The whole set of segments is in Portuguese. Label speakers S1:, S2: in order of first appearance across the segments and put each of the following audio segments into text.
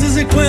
S1: vezes e com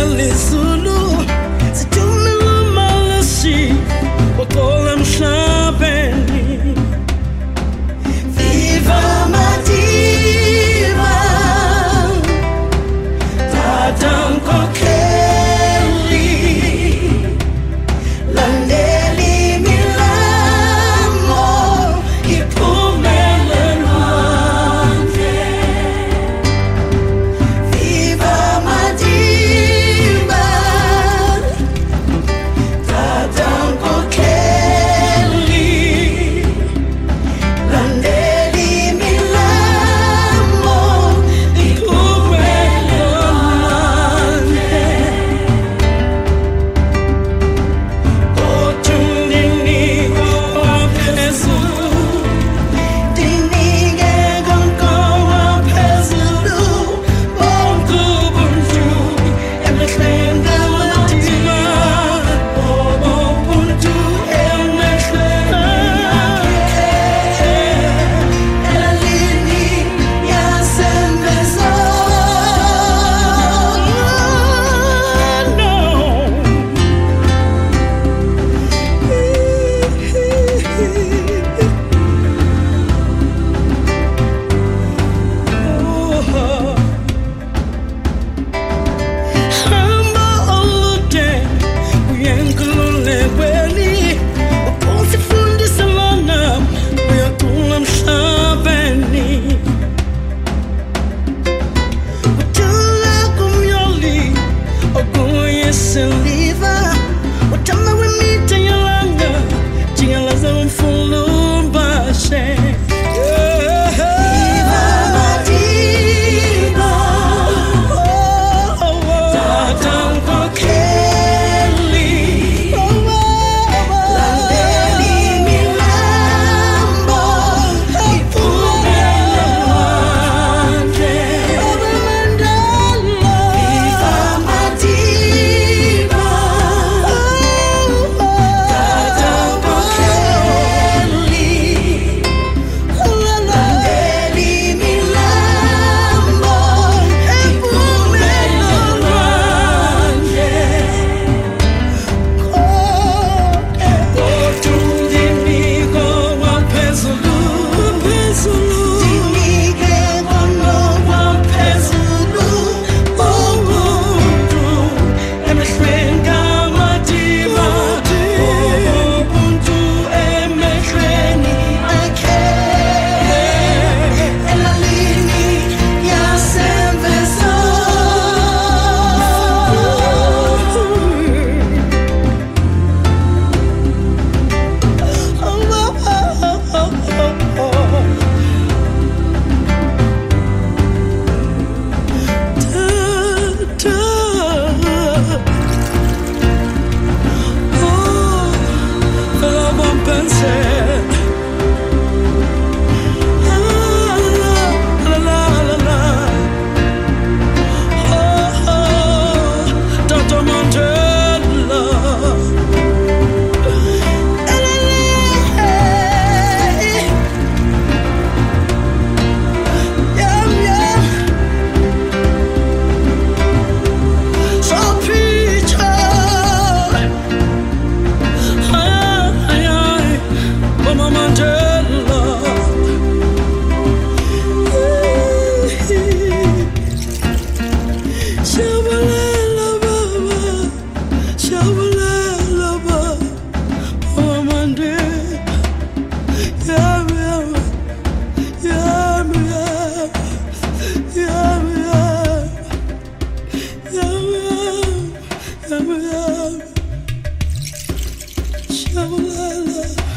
S1: love, love, love.